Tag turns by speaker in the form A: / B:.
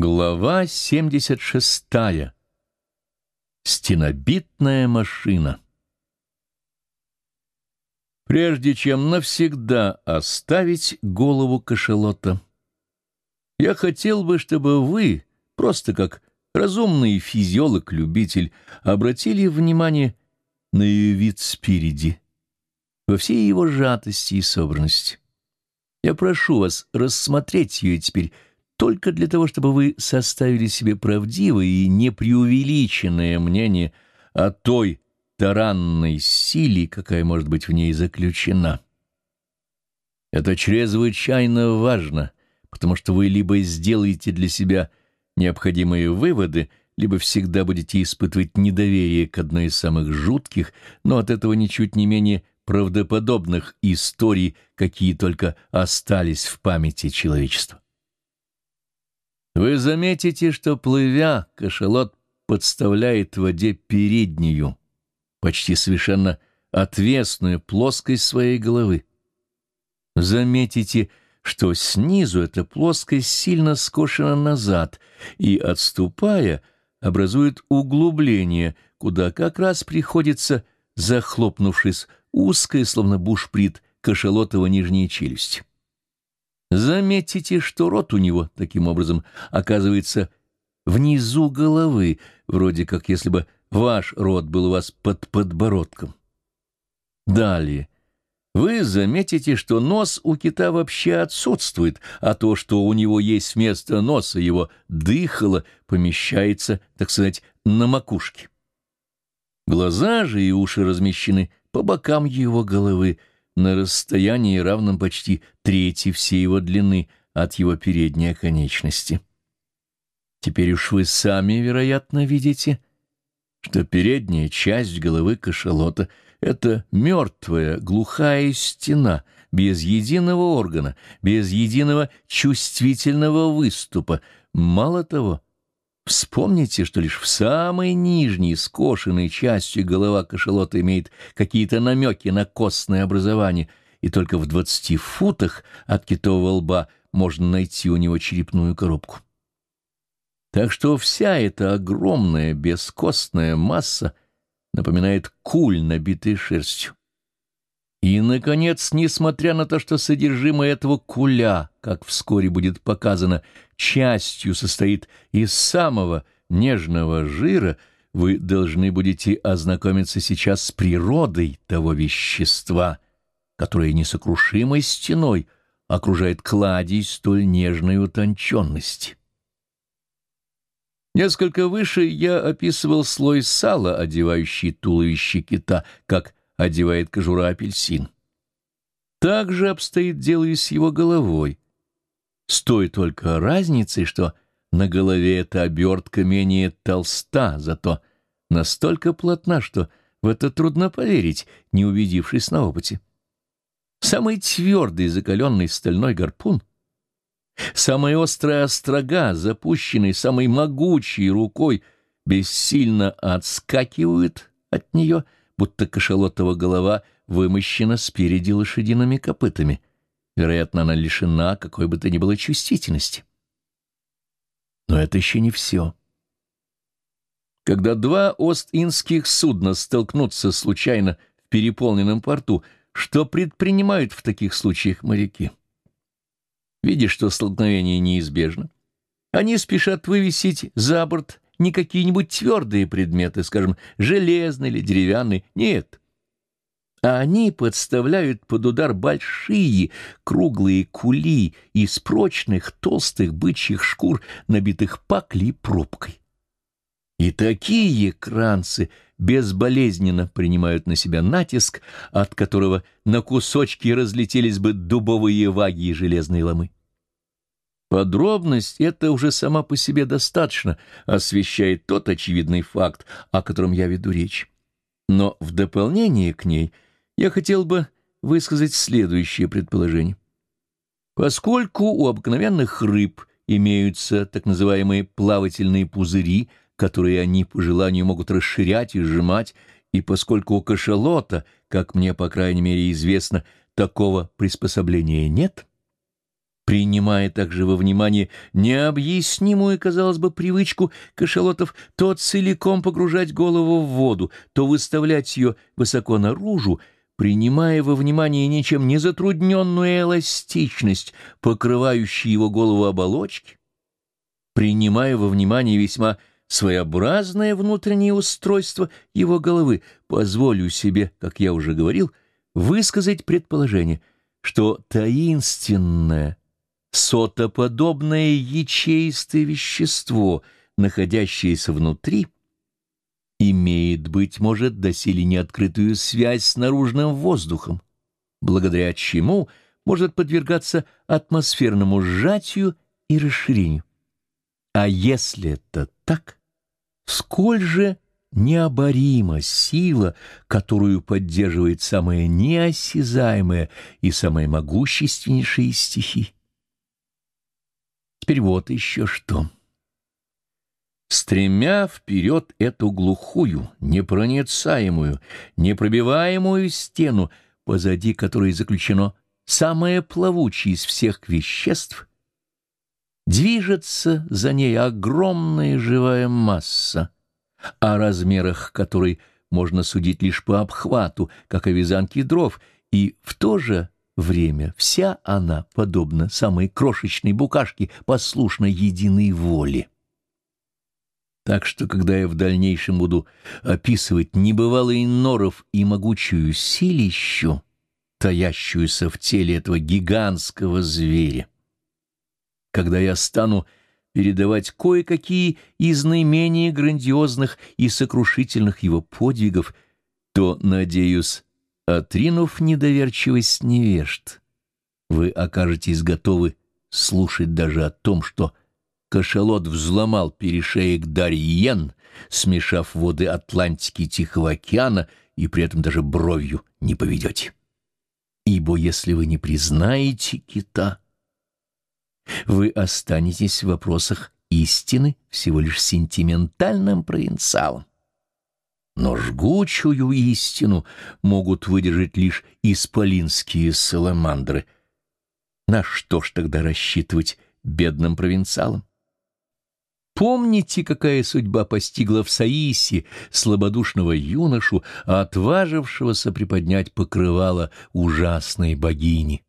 A: Глава 76. Стенобитная машина. Прежде чем навсегда оставить голову кашалота, я хотел бы, чтобы вы, просто как разумный физиолог-любитель, обратили внимание на ее вид спереди, во всей его сжатости и собранности. Я прошу вас рассмотреть ее теперь только для того, чтобы вы составили себе правдивое и непреувеличенное мнение о той таранной силе, какая может быть в ней заключена. Это чрезвычайно важно, потому что вы либо сделаете для себя необходимые выводы, либо всегда будете испытывать недоверие к одной из самых жутких, но от этого ничуть не менее правдоподобных историй, какие только остались в памяти человечества. Вы заметите, что, плывя, кашалот подставляет в воде переднюю, почти совершенно отвесную плоскость своей головы. Заметите, что снизу эта плоскость сильно скошена назад и, отступая, образует углубление, куда как раз приходится, захлопнувшись, узкая, словно бушприт, кашалотова нижняя челюсть. Заметите, что рот у него, таким образом, оказывается внизу головы, вроде как если бы ваш рот был у вас под подбородком. Далее. Вы заметите, что нос у кита вообще отсутствует, а то, что у него есть вместо носа его дыхало, помещается, так сказать, на макушке. Глаза же и уши размещены по бокам его головы, на расстоянии, равном почти трети всей его длины от его передней конечности. Теперь уж вы сами, вероятно, видите, что передняя часть головы кашалота — это мертвая, глухая стена, без единого органа, без единого чувствительного выступа. Мало того, Вспомните, что лишь в самой нижней скошенной части голова кашалота имеет какие-то намеки на костное образование, и только в двадцати футах от китового лба можно найти у него черепную коробку. Так что вся эта огромная бескостная масса напоминает куль, набитый шерстью. И, наконец, несмотря на то, что содержимое этого куля, как вскоре будет показано, частью состоит из самого нежного жира, вы должны будете ознакомиться сейчас с природой того вещества, которое несокрушимой стеной окружает кладезь столь нежной утонченности. Несколько выше я описывал слой сала, одевающий туловище кита, как одевает кожура апельсин. Так же обстоит дело и с его головой. С той только разницей, что на голове эта обертка менее толста, зато настолько плотна, что в это трудно поверить, не убедившись на опыте. Самый твердый закаленный стальной гарпун, самая острая острога, запущенный самой могучей рукой, бессильно отскакивают от нее — будто кашалотова голова вымощена спереди лошадиными копытами. Вероятно, она лишена какой бы то ни было чувствительности. Но это еще не все. Когда два Ост-Индских судна столкнутся случайно в переполненном порту, что предпринимают в таких случаях моряки? Видя, что столкновение неизбежно, они спешат вывесить за борт не какие-нибудь твердые предметы, скажем, железные или деревянные, нет. А они подставляют под удар большие круглые кули из прочных толстых бычьих шкур, набитых паклей пробкой. И такие кранцы безболезненно принимают на себя натиск, от которого на кусочки разлетелись бы дубовые ваги и железные ломы. Подробность эта уже сама по себе достаточно освещает тот очевидный факт, о котором я веду речь. Но в дополнение к ней я хотел бы высказать следующее предположение. Поскольку у обыкновенных рыб имеются так называемые плавательные пузыри, которые они по желанию могут расширять и сжимать, и поскольку у кашалота, как мне по крайней мере известно, такого приспособления нет, принимая также во внимание необъяснимую, казалось бы, привычку кашалотов то целиком погружать голову в воду, то выставлять ее высоко наружу, принимая во внимание ничем не затрудненную эластичность, покрывающую его голову оболочки, принимая во внимание весьма своеобразное внутреннее устройство его головы, позволю себе, как я уже говорил, высказать предположение, что таинственное, сотоподобное ячеистое вещество, находящееся внутри, имеет, быть может, доселе неоткрытую связь с наружным воздухом, благодаря чему может подвергаться атмосферному сжатию и расширению. А если это так, сколь же необорима сила, которую поддерживает самая неосязаемая и самая могущественнейшая из стихий. Теперь вот еще что. Стремя вперед эту глухую, непроницаемую, непробиваемую стену, позади которой заключено самое плавучее из всех веществ, движется за ней огромная живая масса, о размерах которой можно судить лишь по обхвату, как о вязанке дров, и в то же время вся она, подобно самой крошечной букашке, послушна единой воле. Так что, когда я в дальнейшем буду описывать небывалый норов и могучую силищу, таящуюся в теле этого гигантского зверя, когда я стану передавать кое-какие из наименее грандиозных и сокрушительных его подвигов, то, надеюсь, Отринув недоверчивость невежд, вы окажетесь готовы слушать даже о том, что кашалот взломал перешеек Дарьен, смешав воды Атлантики и Тихого океана, и при этом даже бровью не поведете. Ибо если вы не признаете кита, вы останетесь в вопросах истины всего лишь сентиментальным провинциалом но жгучую истину могут выдержать лишь исполинские саламандры. На что ж тогда рассчитывать бедным провинциалам? Помните, какая судьба постигла в Саисе слабодушного юношу, отважившегося приподнять покрывало ужасной богини?